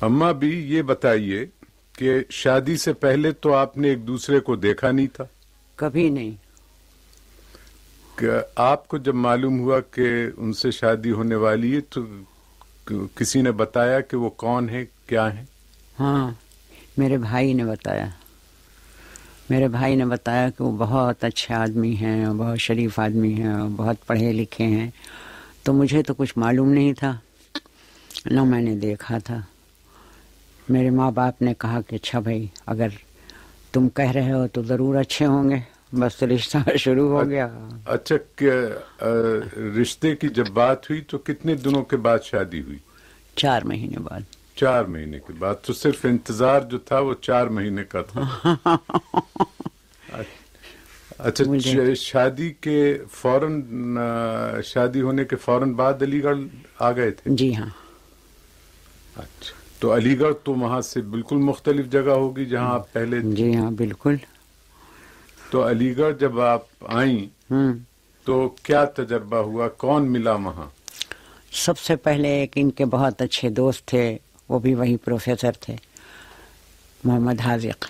اما بھی یہ بتائیے کہ شادی سے پہلے تو آپ نے ایک دوسرے کو دیکھا نہیں تھا؟ کبھی نہیں۔ کہ آپ کو جب معلوم ہوا کہ ان سے شادی ہونے والی ہے تو کسی نے بتایا کہ وہ کون ہے کیا ہے ہاں میرے بھائی نے بتایا۔ میرے بھائی نے بتایا کہ وہ بہت اچھے آدمی ہیں بہت شریف آدمی ہیں بہت پڑھے لکھے ہیں۔ تو مجھے تو کچھ معلوم نہیں تھا نہ میں نے دیکھا تھا۔ میرے ماں باپ نے کہا کہ اچھا بھائی اگر تم کہہ رہے ہو تو ضرور اچھے ہوں گے۔ بس رشتہ شروع ہو گیا۔ اچھا رشتے کی جب بات ہوئی تو کتنے دنوں کے بعد شادی ہوئی؟ چار مہینے بعد۔ چار مہینے کے بعد تو صرف انتظار جو تھا وہ چار مہینے کا تھا۔ اچھا شادی کے فوراً شادی ہونے کے فوراً بعد علی گڑھ آ گئے تھے؟ جی ہاں۔ اچھا۔ تو علی گڑھ تو وہاں سے بالکل مختلف جگہ ہوگی جہاں آپ پہلے جی ہاں بالکل۔ تو علی گڑھ جب آپ آئیں تو کیا تجربہ ہوا؟ کون ملا وہاں؟ سب سے پہلے ایک ان کے بہت اچھے دوست تھے وہ بھی وہی پروفیسر تھے محمد حاضق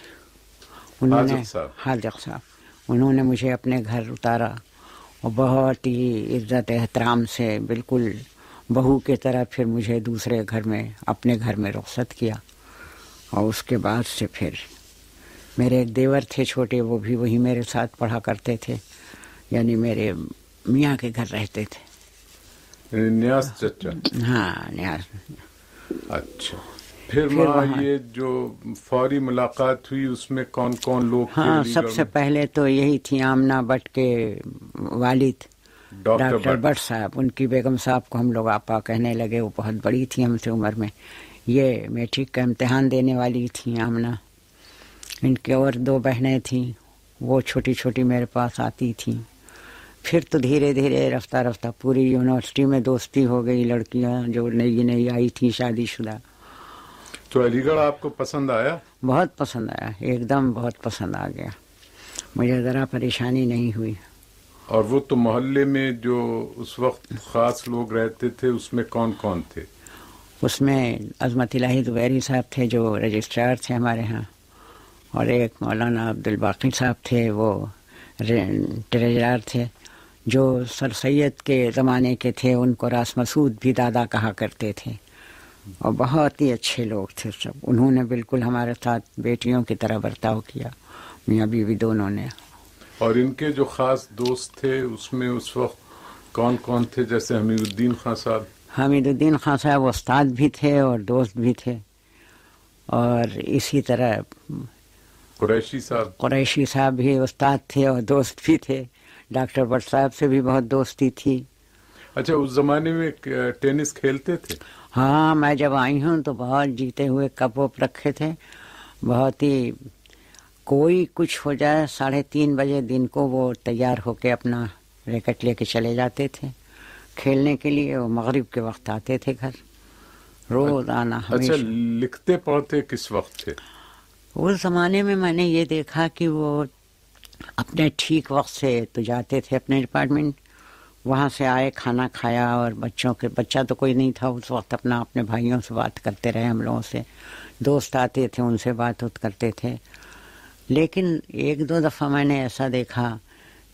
انہوں نے حاضق صاحب۔ انہوں نے مجھے اپنے گھر اتارا۔ اور بہت ہی عزت احترام سے بالکل بہو کی طرح پھر مجھے دوسرے گھر میں اپنے گھر میں رخصت کیا۔ اور اس کے بعد سے پھر میرے ایک دیور تھے چھوٹے وہ بھی وہی میرے ساتھ پڑھا کرتے تھے۔ یعنی میرے میاں کے گھر رہتے تھے۔ یعنی نیاز چچا۔ ہاں نیاز۔ اچھا۔ پھر وہاں یہ جو فوری ملاقات ہوئی اس میں کون کون لوگ ہاں سب سے پہلے تو یہی تھی آمنا بٹ کے والد۔ ڈاکٹر بٹ صاحب ان کی بیگم صاحب کو ہم لوگ آپا کہنے لگے وہ بہت بڑی تھی ہم سے عمر میں۔ یہ میٹرک کا امتحان دینے والی تھیں آمنا ان کے اور دو بہنیں تھیں وہ چھوٹی چھوٹی میرے پاس آتی تھیں۔ پھر تو دھیرے دھیرے رفتہ رفتہ پوری یونیورسٹی میں دوستی ہو گئی لڑکیاں جو نئی نئی آئی تھیں شادی شدہ۔ تو علی گڑھ آپ کو پسند آیا؟ بہت پسند آیا ایک دم بہت پسند آ گیا۔ مجھے ذرا پریشانی نہیں ہوئی۔ اور وہ تو محلے میں جو اس وقت خاص لوگ رہتے تھے، اس میں کون کون تھے؟ اس میں عظمت الہی زبیری صاحب تھے جو رجسٹرار تھے ہمارے ہاں اور ایک مولانا عبد الباقی صاحب تھے، وہ ٹریجرار تھے، جو سر سید کے زمانے کے تھے، ان کو راس مسعود بھی دادا کہا کرتے تھے۔ اور بہت ہی اچھے لوگ تھے سب۔ انہوں نے بالکل ہمارے ساتھ بیٹیوں کی طرح برتاؤ کیا، میاں بیوی دونوں نے۔ اور ان کے جو خاص دوست تھے اس میں اس وقت کون کون تھے؟ جیسے حمید الدین خان صاحب۔ حمید الدین خان صاحب استاد بھی تھے اور دوست بھی تھے۔ اور اسی طرح قریشی صاحب۔ قریشی صاحب بھی استاد تھے اور دوست بھی تھے۔ ڈاکٹر بٹ صاحب سے بھی بہت دوستی تھی۔ اچھا اس زمانے میں ٹینس کھیلتے تھے؟ ہاں میں جب آئی ہوں تو بہت جیتے ہوئے کپ وپ رکھے تھے۔ بہت ہی کوئی کچھ ہو جائے ساڑھے تین بجے دن کو وہ تیار ہو کے اپنا ریکٹ لے کے چلے جاتے تھے۔ کھیلنے کے لیے وہ مغرب کے وقت آتے تھے گھر۔ روز آنا اچھا لکھتے پڑھتے کس وقت تھے؟ اس زمانے میں میں نے یہ دیکھا کہ وہ اپنے ٹھیک وقت سے تو جاتے تھے اپنے ڈپارٹمنٹ۔ وہاں سے آئے کھانا کھایا اور بچوں کے بچہ تو کوئی نہیں تھا۔ اس وقت اپنا اپنے بھائیوں سے بات کرتے رہے ہم لوگوں سے۔ دوست آتے تھے ان سے بات وت کرتے تھے۔ لیکن ایک دو دفعہ میں نے ایسا دیکھا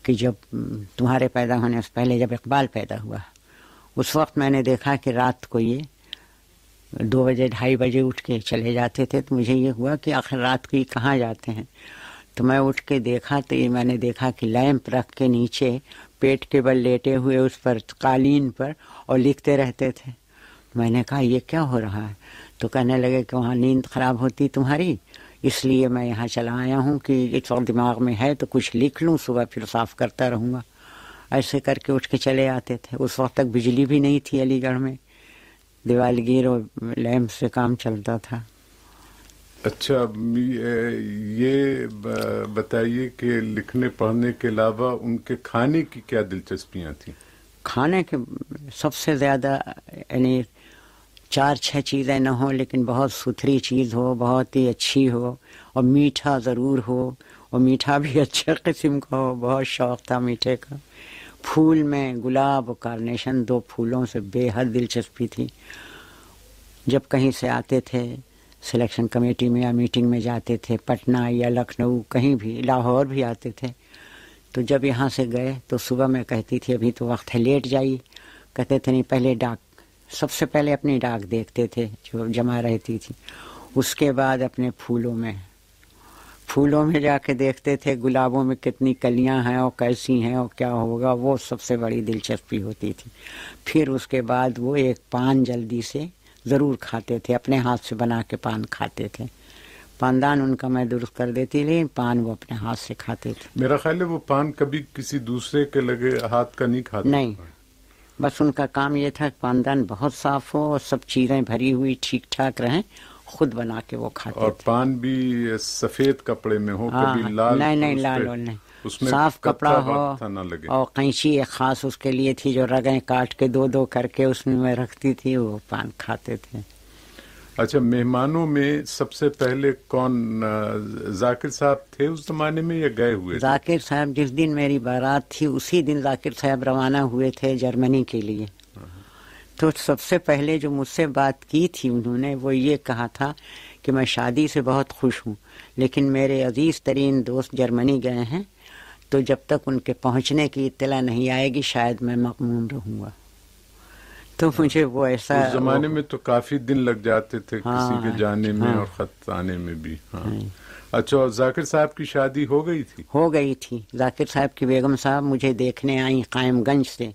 کہ جب تمہارے پیدا ہونے سے پہلے جب اقبال پیدا ہوا، اس وقت میں نے دیکھا کہ رات کو یہ دو بجے، ڈھائی بجے اٹھ کے چلے جاتے تھے، تو مجھے یہ ہوا کہ آخر رات کو یہ کہاں جاتے ہیں؟ تو میں اٹھ کے دیکھا تو یہ میں نے دیکھا کہ لیمپ رکھ کے نیچے پیٹ کے بل لیٹے ہوئے اس پر قالین پر اور لکھتے رہتے تھے۔ میں نے کہا، یہ کیا ہو رہا ہے؟ تو کہنے لگے کہ وہاں نیند خراب ہوتی تمہاری؟ اس لیے میں یہاں چلا آیا ہوں کہ اس وقت دماغ میں ہے تو کچھ لکھ لوں صبح پھر صاف کرتا رہوں گا۔ ایسے کر کے اٹھ کے چلے آتے تھے۔ اس وقت تک بجلی بھی نہیں تھی علی گڑھ میں۔ دیوالگیر اور لیمپ سے کام چلتا تھا۔ اچھا یہ بتائیے کہ لکھنے پڑھنے کے علاوہ ان کے کھانے کی کیا دلچسپیاں تھیں؟ کھانے کے سب سے زیادہ یعنی چار چھ چیزیں نہ ہوں، لیکن بہت ستھری چیز ہو، بہت ہی اچھی ہو، اور میٹھا ضرور ہو، اور میٹھا بھی اچھے قسم کا ہو، بہت شوق تھا میٹھے کا۔ پھول میں گلاب اور کارنیشن دو پھولوں سے بے حد دلچسپی تھی۔ جب کہیں سے آتے تھے، سلیکشن کمیٹی میں یا میٹنگ میں جاتے تھے، پٹنہ یا لکھنؤ، کہیں بھی، لاہور بھی آتے تھے، تو جب یہاں سے گئے تو صبح میں کہتی تھی، ابھی تو وقت ہے، لیٹ جائیے کہتے تھے، نہیں، پہلے ڈاک سب سے پہلے اپنی ڈاک دیکھتے تھے جو جمع رہتی تھی۔ اس کے بعد اپنے پھولوں میں پھولوں میں جا کے دیکھتے تھے گلابوں میں کتنی کلیاں ہیں اور کیسی ہیں اور کیا ہوگا وہ سب سے بڑی دلچسپی ہوتی تھی۔ پھر اس کے بعد وہ ایک پان جلدی سے ضرور کھاتے تھے اپنے ہاتھ سے بنا کے پان کھاتے تھے۔ پاندان ان کا میں درست کر دیتی لیکن پان وہ اپنے ہاتھ سے کھاتے تھے۔ میرا خیال ہے وہ پان کبھی کسی دوسرے کے لگے ہاتھ کا نہیں کھاتے۔ نہیں بس ان کا کام یہ تھا کہ پاندان بہت صاف ہو اور سب چیزیں بھری ہوئی ٹھیک ٹھاک رہیں خود بنا کے وہ کھاتے اور پان بھی سفید کپڑے میں ہو ہاں کبھی لال نہیں نہیں لال نہیں۔ صاف کپڑا ہو اور قینچی ایک خاص اس کے لیے تھی جو رگیں کاٹ کے دو دو کر کے اس میں رکھتی تھی وہ پان کھاتے تھے۔ اچھا مہمانوں میں سب سے پہلے کون ذاکر صاحب تھے اس زمانے میں یا گئے ہوئے ذاکر صاحب جس دن میری بارات تھی، اسی دن ذاکر صاحب روانہ ہوئے تھے جرمنی کے لیے۔ تو سب سے پہلے جو مجھ سے بات کی تھی انہوں نے، وہ یہ کہا تھا کہ میں شادی سے بہت خوش ہوں، لیکن میرے عزیز ترین دوست جرمنی گئے ہیں، تو جب تک ان کے پہنچنے کی اطلاع نہیں آئے گی، شاید میں مقمون رہوں گا۔ تو مجھے وہ ایسا اس زمانے میں تو کافی دن لگ جاتے تھے ہاں، کسی کے جانے میں ہاں۔ اور خط آنے میں بھی ہاں. اچھا ذاکر صاحب کی شادی ہو گئی تھی؟ ہو گئی تھی. ذاکر صاحب کی بیگم صاحب مجھے دیکھنے آئیں قائم گنج سے.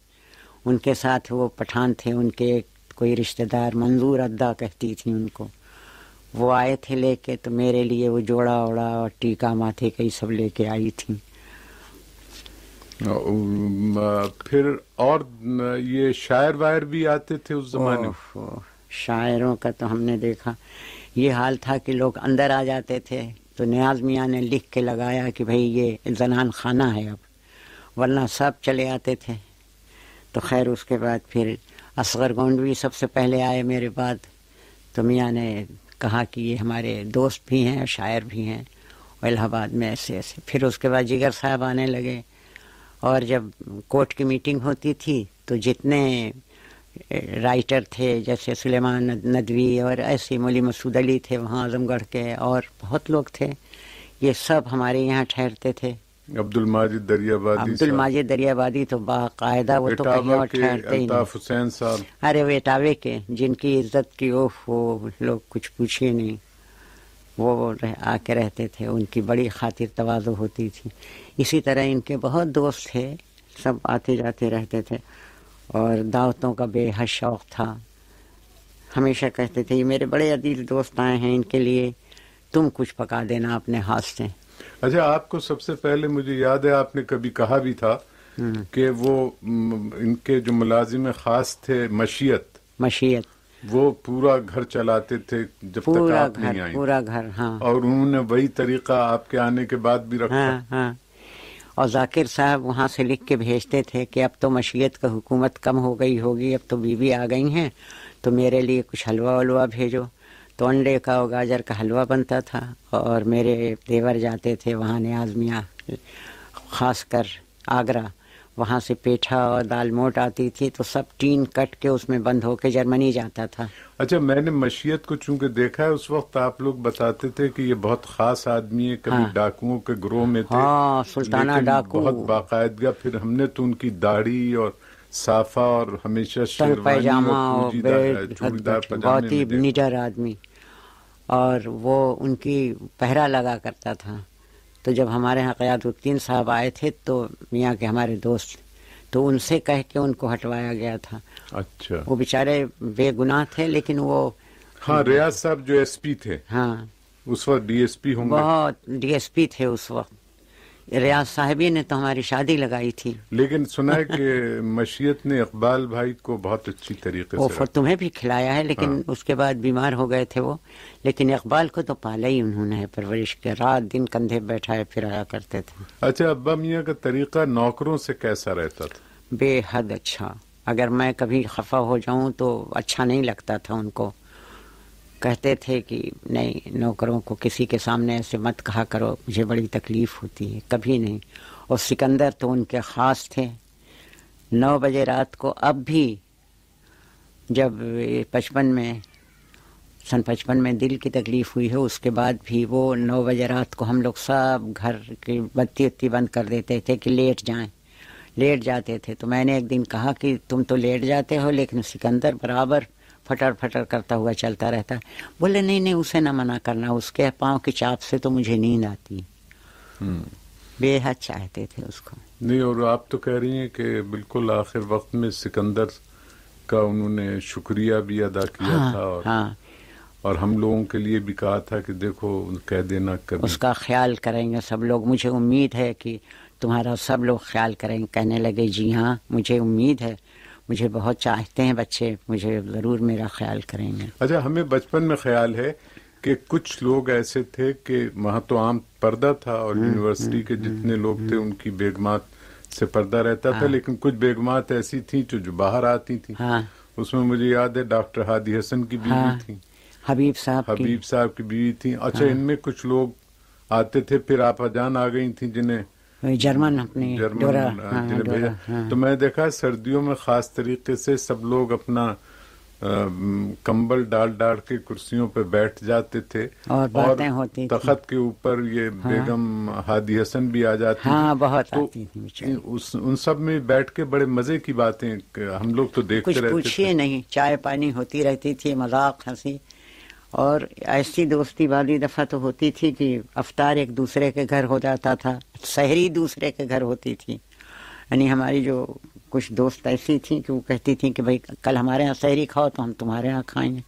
ان کے ساتھ وہ پٹھان تھے ان کے کوئی رشتہ دار منظور ادا کہتی تھی ان کو. وہ آئے تھے لے کے تو میرے لیے وہ جوڑا اوڑا اور ٹیکا ماتھے کئی سب لے کے آئی تھی ام، آ، پھر اور یہ شاعر وائر بھی آتے تھے اس زمانے میں؟ شاعروں کا تو ہم نے دیکھا۔ یہ حال تھا کہ لوگ اندر آ جاتے تھے، تو نیاز میاں نے لکھ کے لگایا کہ بھئی یہ زنان خانہ ہے اب، ورنہ سب چلے آتے تھے۔ تو خیر، اس کے بعد پھر اصغر گونڈوی سب سے پہلے آئے میرے بعد۔ تو میاں نے کہا کہ یہ ہمارے دوست بھی ہیں، شاعر بھی ہیں الہ آباد میں ایسے ایسے۔ پھر اس کے بعد جگر صاحب آنے لگے۔ اور جب کوٹ کی میٹنگ ہوتی تھی تو جتنے رائٹر تھے جیسے سلیمان ندوی اور ایسے مولی مسعود علی تھے وہاں اعظم گڑھ کے اور بہت لوگ تھے یہ سب ہمارے یہاں ٹھہرتے تھے۔ عبد الماجد دریا بادی عبد الماجد دریا بادی تو باقاعدہ وہ تو کہیں اور ٹھہرتے ہی حسین صاحب۔ ارے وہ اٹاوے کے جن کی عزت کی اوف وہ لوگ کچھ پوچھیے نہیں۔ وہ رہ- آ کے رہتے تھے ان کی بڑی خاطر توازو ہوتی تھی۔ اسی طرح ان کے بہت دوست تھے سب آتے جاتے رہتے تھے اور دعوتوں کا بے حد شوق تھا۔ ہمیشہ کہتے تھے یہ میرے بڑے عزیز دوست آئے ہیں ان کے لیے تم کچھ پکا دینا اپنے ہاتھ سے۔ اچھا آپ کو سب سے پہلے مجھے یاد ہے آپ نے کبھی کہا بھی تھا کہ وہ ان کے جو ملازم خاص تھے مشیت۔ مشیت۔ وہ پورا گھر چلاتے تھے جب تک آپ نہیں آئی پورا گھر ہاں۔ اور انہوں نے وہی طریقہ آپ کے آنے کے بعد بھی رکھا۔ ہاں ہاں۔ اور ذاکر صاحب وہاں سے لکھ کے بھیجتے تھے کہ اب تو مشیت کا حکومت کم ہو گئی ہوگی اب تو بیوی آ گئی ہیں تو میرے لیے کچھ حلوہ ولوا بھیجو۔ تو انڈے کا اور گاجر کا حلوہ بنتا تھا۔ اور میرے دیور جاتے تھے وہاں نیاز میاں خاص کر آگرہ۔ وہاں سے پیٹھا اور دال موٹ آتی تھی تو سب ٹین کٹ کے اس میں بند ہو کے جرمنی جاتا تھا اچھا میں نے مشیت کو چونکہ دیکھا ہے اس وقت آپ لوگ بتاتے تھے کہ یہ بہت خاص آدمی ہے کبھی ہاں۔ ڈاکوؤں کے گروہ میں تھے ہاں، سلطانہ ڈاکو۔ بہت باقاعدگی پھر ہم نے تو ان کی داڑھی اور صافہ اور ہمیشہ پیجامہ اور بہت ہی۔ نیڈر آدمی اور وہ ان کی پہرا لگا کرتا تھا تو جب ہمارے یہاں قیاد الدین صاحب آئے تھے تو میاں کے ہمارے دوست تو ان سے کہہ کے ان کو ہٹوایا گیا تھا۔ اچھا۔ وہ بیچارے بے گناہ تھے لیکن وہ ہاں ریاض صاحب جو ایس پی تھے۔ ہاں۔ اس وقت ڈی ایس پی ہوں بہت ڈی ایس پی تھے اس وقت۔ ریاض صاحبی نے تو ہماری شادی لگائی تھی۔ لیکن سنا ہے کہ مشیت نے اقبال بھائی کو بہت اچھی طریقے سے تمہیں بھی کھلایا ہے لیکن ہاں۔ اس کے بعد بیمار ہو گئے تھے وہ۔ لیکن اقبال کو تو پالا ہی انہوں نے پرورش کے۔ رات دن کندھے بیٹھائے پھرایا کرتے تھے۔ اچھا ابا میاں کا طریقہ نوکروں سے کیسا رہتا تھا؟ بے حد اچھا۔ اگر میں کبھی خفا ہو جاؤں تو اچھا نہیں لگتا تھا ان کو۔ کہتے تھے کہ نہیں، نوکروں کو کسی کے سامنے ایسے مت کہا کرو، مجھے بڑی تکلیف ہوتی ہے۔ کبھی نہیں۔ اور سکندر تو ان کے خاص تھے۔ نو بجے رات کو اب بھی جب یہ بچپن میں، سن پچپن میں دل کی تکلیف ہوئی ہے، اس کے بعد بھی وہ نو بجے رات کو ہم لوگ سب گھر کی بتی اتتی بند کر دیتے تھے کہ لیٹ جائیں۔ لیٹ جاتے تھے۔ تو میں نے ایک دن کہا کہ تم تو لیٹ جاتے ہو، لیکن سکندر برابر پھٹر پھٹر کرتا ہوا چلتا رہتا بولے نہیں نہیں اسے نہ منع کرنا اس کے پاؤں کی چاپ سے تو مجھے نیند آتی۔ بے حد چاہتے تھے اس کو۔ نہیں اور آپ تو کہہ رہی ہیں کہ بالکل آخر وقت میں سکندر کا انہوں نے شکریہ بھی ادا کیا ہاں تھا اور ہاں۔ اور ہم لوگوں کے لیے بھی کہا تھا کہ دیکھو کہہ دینا کبھی۔ اس کا خیال کریں گے سب لوگ۔ مجھے امید ہے کہ تمہارا سب لوگ خیال کریں گے کہنے لگے جی ہاں مجھے امید ہے۔ مجھے بہت چاہتے ہیں بچے مجھے ضرور میرا خیال کریں گے۔ اچھا ہمیں بچپن میں خیال ہے کہ کچھ لوگ ایسے تھے کہ وہاں تو عام پردہ تھا اور یونیورسٹی کے جتنے لوگ تھے ان کی بیگمات سے پردہ رہتا تھا لیکن کچھ بیگمات ایسی تھیں جو جو باہر آتی تھیں۔ ہاں۔ اس میں مجھے یاد ہے ڈاکٹر ہادی حسن کی بیوی ہاں۔ تھی حبیب صاحب حبیب صاحب کی بیوی تھی اچھا ان میں کچھ لوگ آتے تھے پھر آپ جان آ گئی تھیں جنہیں جرمن اپنی ڈورا ہاں ہاں۔ تو میں دیکھا سردیوں میں خاص طریقے سے سب لوگ اپنا کمبل ڈال ڈال کے کرسیوں پہ بیٹھ جاتے تھے۔ اور باتیں ہوتی تھیں۔ تخت کے اوپر یہ بیگم ہادی حسن بھی آ جاتی ہاں۔ بہت آتی تھی ان سب میں بیٹھ کے بڑے مزے کی باتیں ہم لوگ تو دیکھتے رہتے پوچھیے تھے۔ نہیں چائے پانی ہوتی رہتی تھی مذاق ہنسی۔ اور ایسی دوستی والی دفعہ تو ہوتی تھی کہ افطار ایک دوسرے کے گھر ہو جاتا تھا۔ سحری دوسرے کے گھر ہوتی تھی۔ یعنی ہماری جو کچھ دوست ایسی تھیں کہ وہ کہتی تھیں کہ بھائی کل ہمارے یہاں سحری کھاؤ تو ہم تمہارے یہاں کھائیں گے۔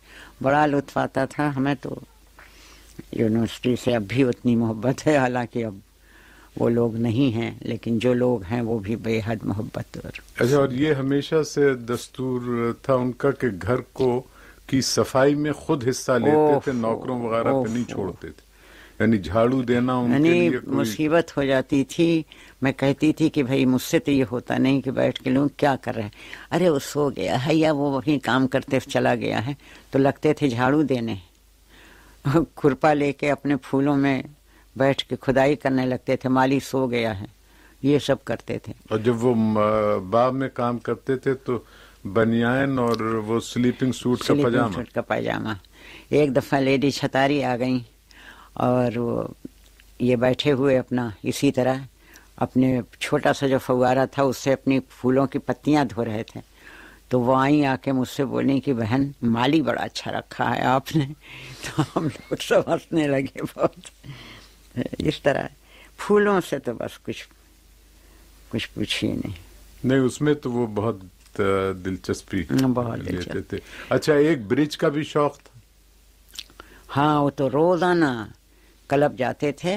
بڑا لطف آتا تھا ہمیں تو۔ یونیورسٹی سے اب بھی اتنی محبت ہے حالانکہ اب وہ لوگ نہیں ہیں لیکن جو لوگ ہیں وہ بھی بے حد محبت اور اچھا اور یہ ہمیشہ سے دستور تھا ان کا کہ گھر کو کی صفائی میں خود حصہ لیتے تھے نوکروں وغیرہ پہ نہیں۔ چھوڑتے تھے۔ یعنی جھاڑو دینا ان کے یعنی لیے کوئی مصیبت ہو جاتی تھی۔ میں کہتی تھی کہ بھائی مجھ سے تو یہ ہوتا نہیں کہ بیٹھ کے لوگ کیا کر رہے ہیں۔ ارے وہ سو گیا ہے یا وہ وہیں کام کرتے چلا گیا ہے۔ تو لگتے تھے جھاڑو دینے۔ کھرپا لے کے اپنے پھولوں میں بیٹھ کے کھدائی کرنے لگتے تھے۔ مالی سو گیا ہے۔ یہ سب کرتے تھے۔ اور جب وہ باغ میں کام کرتے تھے تو بنیان اور وہ سلیپنگ کا سوٹ کا پائجامہ۔ ایک دفعہ لیڈی چھتاری آ گئیں۔ اور یہ بیٹھے ہوئے اپنا اسی طرح اپنے چھوٹا سا جو فوارہ تھا اس سے اپنی پھولوں کی پتیاں دھو رہے تھے۔ تو وہ آئیں آ کے مجھ سے بولیں کہ بہن مالی بڑا اچھا رکھا ہے آپ نے۔ تو ہم لوگ سب ہنسنے لگے بہت۔ اس طرح پھولوں سے تو بس کچھ کچھ پوچھیے نہیں۔ نہیں اس میں تو وہ بہت دلچسپی بہت لیتے۔ تھے۔ اچھا ایک برج کا بھی شوق تھا؟ ہاں وہ تو روزانہ کلب جاتے تھے،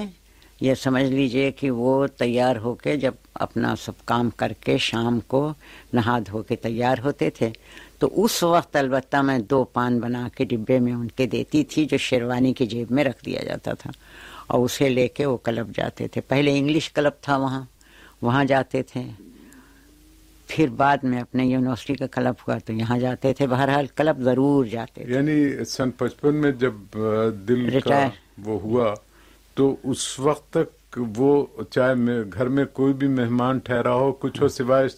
یہ سمجھ لیجیے کہ وہ تیار ہو کے جب اپنا سب کام کر کے شام کو نہا دھو کے تیار ہوتے تھے، تو اس وقت البتہ میں دو پان بنا کے ڈبے میں ان کے دیتی تھی جو شیروانی کی جیب میں رکھ دیا جاتا تھا، اور اسے لے کے وہ کلب جاتے تھے۔ پہلے انگلش کلب تھا وہاں وہاں جاتے تھے۔ پھر بعد میں اپنے یونیورسٹی کا کلب ہوا تو یہاں جاتے تھے۔ بہرحال کلب ضرور جاتے تھے۔ یعنی سن پچپن میں جب دل کا ریٹائر۔ وہ ہوا تو اس وقت تک وہ چاہے میں گھر میں کوئی بھی مہمان ٹھہرا ہو کچھ ہو سوائے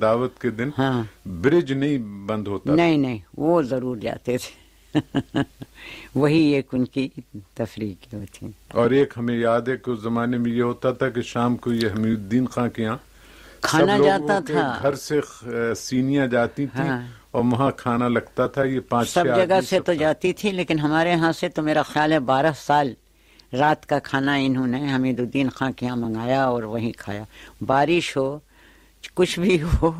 دعوت کے دن ہاں۔ برج نہیں بند ہوتا نہیں نہیں وہ ضرور جاتے تھے۔ وہی ایک ان کی تفریح کی تھی۔ اور ایک ہمیں یاد ہے کہ اس زمانے میں یہ ہوتا تھا کہ شام کو یہ حمید الدین خان کے یہاں کھانا جاتا تھا۔ گھر سے سینیاں جاتی تھیں ہاں۔ اور وہاں کھانا لگتا تھا یہ پانچ سب جگہ سے تو جاتی تھی لیکن ہمارے ہاں سے تو میرا خیال ہے بارہ سال رات کا کھانا انہوں نے حمید الدین خان کے یہاں منگایا اور وہیں کھایا۔ بارش ہو کچھ بھی ہو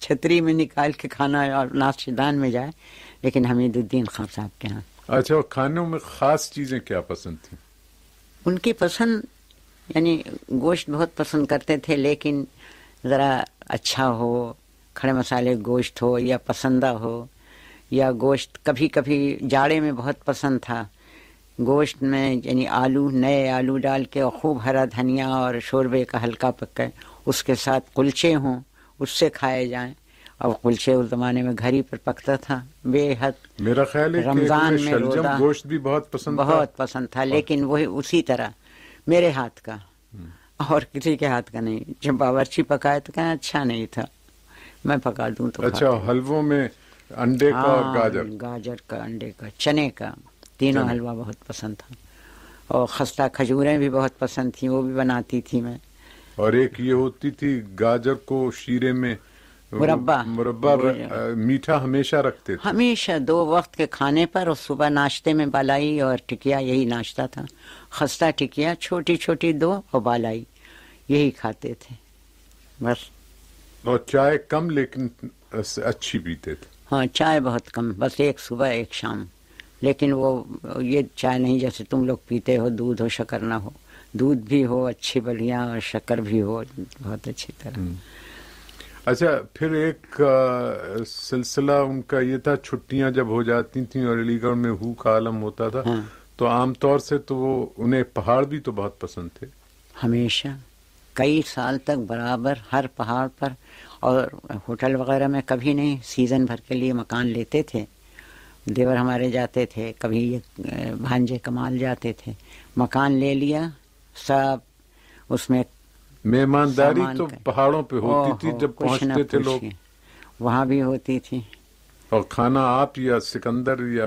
چھتری میں نکال کے کھانا اور ناشتدان میں جائے لیکن حمید الدین خان صاحب کے ہاں اچھا اور کھانوں میں خاص چیزیں کیا پسند تھیں؟ ان کی پسند یعنی گوشت بہت پسند کرتے تھے لیکن ذرا اچھا ہو کھڑے مسالے گوشت ہو یا پسندہ ہو یا گوشت کبھی کبھی جاڑے میں بہت پسند تھا۔ گوشت میں یعنی آلو نئے آلو ڈال کے اور خوب ہرا دھنیا اور شوربے کا ہلکا پکے اس کے ساتھ کلچے ہوں اس سے کھائے جائیں۔ اور کلچے اس زمانے میں گھر ہی پر پکتا تھا۔ بے حد میرا خیال ہے رمضان میں روزہ گوشت بھی بہت پسند تھا۔ بہت پسند تھا لیکن وہی اسی طرح میرے ہاتھ کا۔ اور کسی کے ہاتھ کا نہیں۔ جب باورچی پکائے تو کہیں اچھا نہیں تھا۔ میں پکا دوں تو اچھا۔ حلووں میں انڈے کا اور ہاں، گاجر۔ گاجر کا انڈے کا چنے کا۔ تینوں۔ حلوہ بہت پسند تھا۔ اور خستہ کھجوریں بھی بہت پسند تھیں وہ بھی بناتی تھی میں۔ اور ایک یہ ہوتی تھی گاجر کو شیرے میں مربع۔ مربع میٹھا ہمیشہ رکھتے تھے۔ ہمیشہ دو وقت کے کھانے پر اور صبح ناشتے میں بالائی اور ٹکیا یہی ناشتہ تھا۔ خستہ ٹکیا چھوٹی چھوٹی دو اور بالائی یہی کھاتے تھے۔ بس۔ اور چائے کم لیکن اچھی پیتے تھے۔ ہاں چائے بہت کم بس ایک صبح ایک شام۔ لیکن وہ یہ چائے نہیں جیسے تم لوگ پیتے ہو دودھ ہو شکر نہ ہو۔ دودھ بھی ہو اچھی بڑھیا اور شکر بھی ہو بہت اچھی طرح۔ اچھا پھر ایک سلسلہ ان کا یہ تھا چھٹیاں جب ہو جاتی تھیں اور علی گڑھ میں ہو کا عالم ہوتا تھا ہاں۔ تو عام طور سے تو وہ انہیں پہاڑ بھی تو بہت پسند تھے۔ ہمیشہ۔ کئی سال تک برابر ہر پہاڑ پر اور ہوٹل وغیرہ میں کبھی نہیں سیزن بھر کے لیے مکان لیتے تھے۔ دیور ہمارے جاتے تھے کبھی یہ بھانجے کمال جاتے تھے۔ مکان لے لیا سب اس میں مہمانداری تو پہاڑوں پہ ہوتی تھی جب پہنچتے تھے لوگ۔ وہاں بھی ہوتی تھی۔ اور کھانا آپ یا سکندر یا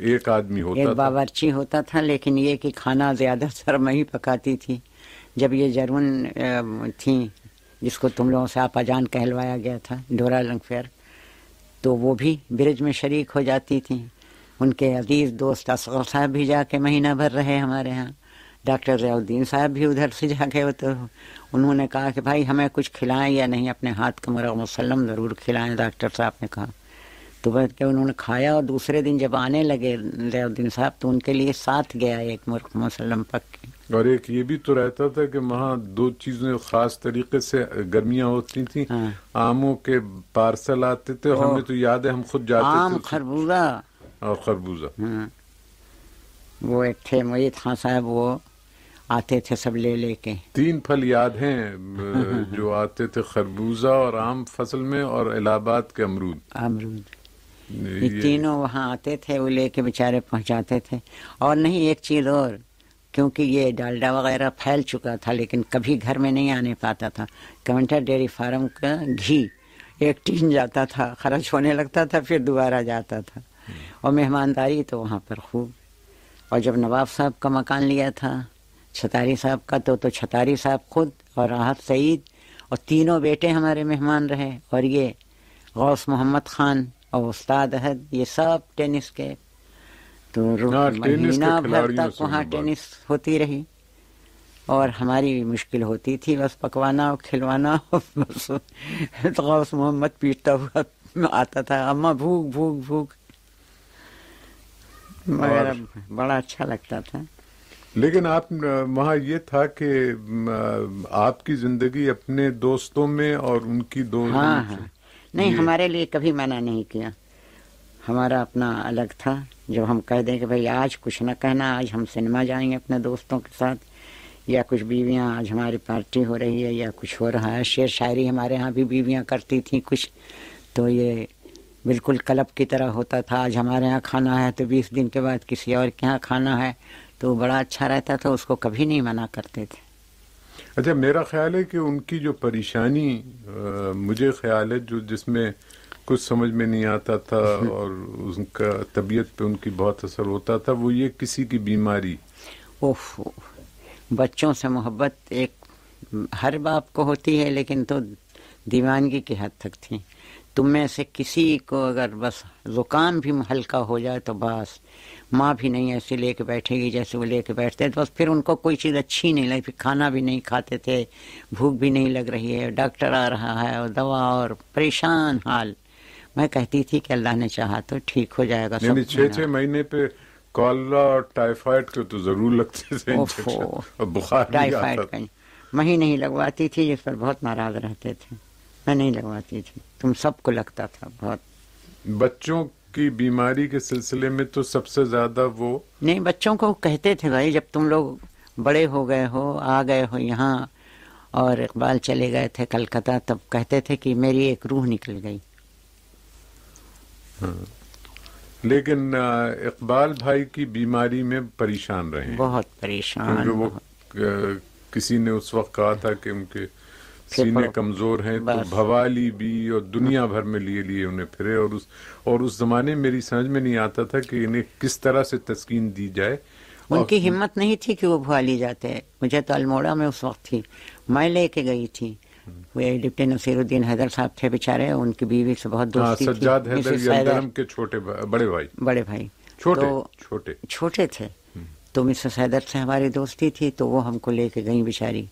ایک آدمی ایک ہوتا تھا۔ باورچی ہوتا تھا لیکن یہ کہ کھانا زیادہ تر میں ہی پکاتی تھی۔ جب یہ جرون تھیں جس کو تم لوگوں سے آپا جان کہلوایا گیا تھا ڈورا لنگ فیئر تو وہ بھی برج میں شریک ہو جاتی تھیں۔ ان کے عزیز دوست اصغر صاحب بھی جا کے مہینہ بھر رہے ہمارے ہاں۔ ڈاکٹر ضیاء الدین صاحب بھی ادھر سے جا کے تو انہوں نے کہا کہ بھائی ہمیں کچھ کھلائیں یا نہیں اپنے ہاتھ کا مرغ مسلم ضرور کھلائیں ڈاکٹر صاحب نے کہا۔ تو بیٹھ کے انہوں نے کھایا اور دوسرے دن جب آنے لگے ضیاء الدین صاحب تو ان کے لیے ساتھ گیا ایک مرغ مسلم پک کے۔ اور ایک یہ بھی تو رہتا تھا کہ وہاں دو چیزیں خاص طریقے سے گرمیاں ہوتی تھیں۔ ہاں۔ آموں کے پارسل آتے تھے اور۔ ہمیں تو یاد ہے ہم خود جاتے آم تھے خربوزہ۔ اور خربوزہ۔ ہاں۔ وہ ایک تھے معید خان صاحب وہ آتے تھے سب لے لے کے۔ تین پھل یاد ہیں جو آتے تھے خربوزہ اور عام فصل میں اور الہ آباد کے امرود۔ امرود۔ یہ یہ- تینوں وہاں آتے تھے وہ لے کے بیچارے پہنچاتے تھے۔ اور نہیں ایک چیز اور کیونکہ یہ ڈالڈا وغیرہ پھیل چکا تھا لیکن کبھی گھر میں نہیں آنے پاتا تھا۔ کمنٹر ڈیری فارم کا گھی ایک ٹین جاتا تھا خرچ ہونے لگتا تھا پھر دوبارہ جاتا تھا۔ اور مہمانداری تو وہاں پر خوب۔ اور جب نواب صاحب کا مکان لیا تھا چھتاری صاحب کا تو تو چھتاری صاحب خود اور راحت سعید اور تینوں بیٹے ہمارے مہمان رہے اور یہ غوث محمد خان اور استاد احد یہ سب ٹینس کے تو ہاں، مہینہ بھر تک وہاں۔ ٹینس ہوتی رہی اور ہماری بھی مشکل ہوتی تھی بس پکوانا اور کھلوانا بس غوث محمد پیٹتا ہوا آتا تھا اما بھوک بھوک بھوک مگر بڑا اچھا لگتا تھا لیکن آپ وہاں یہ تھا کہ آپ کی زندگی اپنے دوستوں میں اور ان کی دو ہاں ہاں۔ نہیں ہمارے لیے کبھی منع نہیں کیا۔ ہمارا اپنا الگ تھا۔ جب ہم کہہ دیں کہ بھائی آج کچھ نہ کہنا آج ہم سنیما جائیں گے اپنے دوستوں کے ساتھ یا کچھ بیویاں آج ہماری پارٹی ہو رہی ہے یا کچھ ہو رہا ہے شعر شاعری ہمارے ہاں بھی بیویاں کرتی تھیں کچھ تو یہ بالکل کلب کی طرح ہوتا تھا۔ آج ہمارے ہاں کھانا ہے تو بیس دن کے بعد کسی اور کے ہاں کھانا ہے۔ تو بڑا اچھا رہتا تھا اس کو کبھی نہیں منع کرتے تھے۔ اچھا میرا خیال ہے کہ ان کی جو پریشانی مجھے خیال ہے جو جس میں کچھ سمجھ میں نہیں آتا تھا اور ان کا طبیعت پہ ان کی بہت اثر ہوتا تھا وہ یہ کسی کی بیماری۔ اوف بچوں سے محبت ایک ہر باپ کو ہوتی ہے لیکن تو دیوانگی کی حد تک تھی۔ تم میں سے کسی کو اگر بس زکام بھی ہلکا ہو جائے تو بس ماں بھی نہیں ایسے لے کے بیٹھے گی جیسے وہ لے کے بیٹھتے تو بس پھر ان کو کوئی چیز اچھی نہیں لگی پھر کھانا بھی نہیں کھاتے تھے بھوک بھی نہیں لگ رہی ہے۔ ڈاکٹر آ رہا ہے اور دوا اور پریشان حال۔ میں کہتی تھی کہ اللہ نے چاہا تو ٹھیک ہو جائے گا سب یعنی چھ چھ مہینے پہ کالرا اور ٹائیفائڈ کے تو ضرور لگتے تھے اور بخار ٹائیفائڈ کا میں ہی نہیں لگواتی تھی جس پر بہت ناراض رہتے تھے۔ میں نہیں لگواتی تھی۔ تم سب کو لگتا تھا بہت۔ بچوں کی بیماری کے سلسلے میں تو سب سے زیادہ وہ نہیں بچوں کو کہتے تھے بھائی جب تم لوگ بڑے ہو گئے ہو آ گئے ہو یہاں اور اقبال چلے گئے تھے کلکتہ تب کہتے تھے کہ میری ایک روح نکل گئی۔ لیکن آ، اقبال بھائی کی بیماری میں پریشان رہے۔ بہت پریشان وہ کسی نے اس وقت کہا تھا کہ ان کے سینے کمزور ہیں تو بھوالی بھی اور دنیا بھر میں لیے لیے انہیں پھرے اور اس اور اس زمانے میری سمجھ میں نہیں آتا تھا کہ انہیں کس طرح سے تسکین دی جائے۔ ان کی ہمت نہیں تھی کہ وہ بھوالی جاتے۔ مجھے تو الموڑا میں اس وقت تھی۔ میں لے کے گئی تھی۔ وہ ڈپٹی نصیر الدین حیدر صاحب تھے بےچارے ان کی بیوی سے بہت دوستی سجاد حیدر کے چھوٹے بڑے بھائی۔ بڑے بھائی۔ چھوٹے چھوٹے۔ چھوٹے تھے۔ تو مسز حیدر سے ہماری دوستی تھی تو وہ ہم کو لے کے گئیں بیچاری۔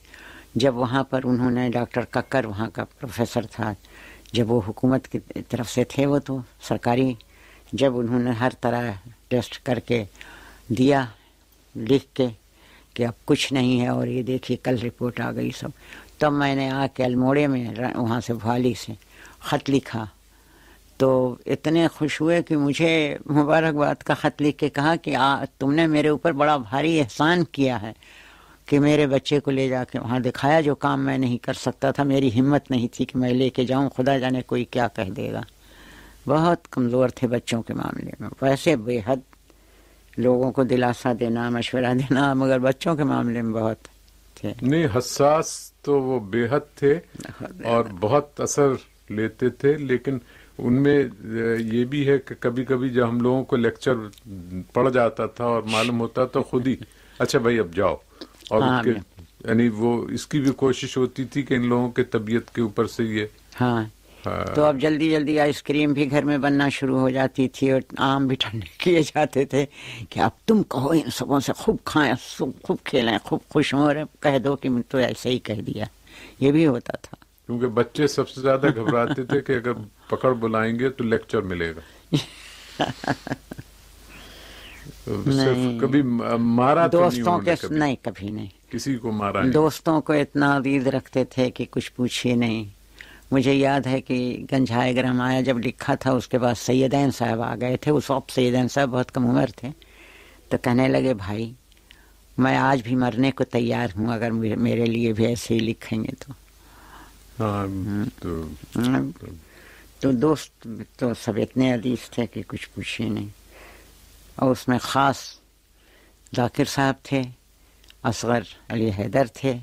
جب وہاں پر انہوں نے ڈاکٹر ککر، وہاں کا پروفیسر تھا، جب وہ حکومت کی طرف سے تھے وہ تو سرکاری، جب انہوں نے ہر طرح ٹیسٹ کر کے دیا، لکھ کے کہ اب کچھ نہیں ہے اور یہ دیکھیے کل رپورٹ آ گئی سب۔ تب میں نے آ کے الموڑے میں وہاں سے بھالی سے خط لکھا۔ تو اتنے خوش ہوئے کہ مجھے مبارکباد کا خط لکھ کے کہا کہ آ، تم نے میرے اوپر بڑا بھاری احسان کیا ہے۔ کہ میرے بچے کو لے جا کے وہاں دکھایا جو کام میں نہیں کر سکتا تھا میری ہمت نہیں تھی کہ میں لے کے جاؤں خدا جانے کوئی کیا کہہ دے گا۔ بہت کمزور تھے بچوں کے معاملے میں۔ ویسے بے حد لوگوں کو دلاسا دینا مشورہ دینا مگر بچوں کے معاملے میں بہت تھے۔ نہیں حساس تو وہ بے حد تھے اور بہت اثر لیتے تھے لیکن ان میں یہ بھی ہے کہ کبھی کبھی جب ہم لوگوں کو لیکچر پڑ جاتا تھا اور معلوم ہوتا تو خود ہی اچھا بھائی اب جاؤ۔ اور ہاں یعنی وہ اس کی بھی کوشش ہوتی تھی کہ ان لوگوں کے طبیعت کے اوپر سے یہ ہاں۔ تو اب جلدی جلدی آئس کریم بھی گھر میں بننا شروع ہو جاتی تھی اور آم بھی ٹھنڈے کیے جاتے تھے کہ اب تم کہو ان سبوں سے خوب کھائیں خوب کھیلیں خوب خوش ہوں اور کہہ دو کہ تو ایسے ہی کہہ دیا۔ یہ بھی ہوتا تھا۔ کیونکہ بچے سب سے زیادہ گھبراتے تھے کہ اگر پکڑ بلائیں گے تو لیکچر ملے گا۔ کبھی مارا دوستوں کے نہیں کبھی نہیں۔ کسی کو مارا دوستوں کو اتنا عزیز رکھتے تھے کہ کچھ پوچھیے نہیں۔ مجھے یاد ہے کہ گنجھائے گرم آیا جب لکھا تھا اس کے بعد سیدین صاحب آ گئے تھے۔ اس وقت سیدین صاحب بہت کم عمر تھے۔ تو کہنے لگے بھائی میں آج بھی مرنے کو تیار ہوں اگر میرے لیے بھی ایسے ہی لکھیں گے تو۔ ہاں، تو دوست تو سب اتنے عزیز تھے کہ کچھ پوچھے نہیں۔ اور اس میں خاص ذاکر صاحب تھے اصغر علی حیدر تھے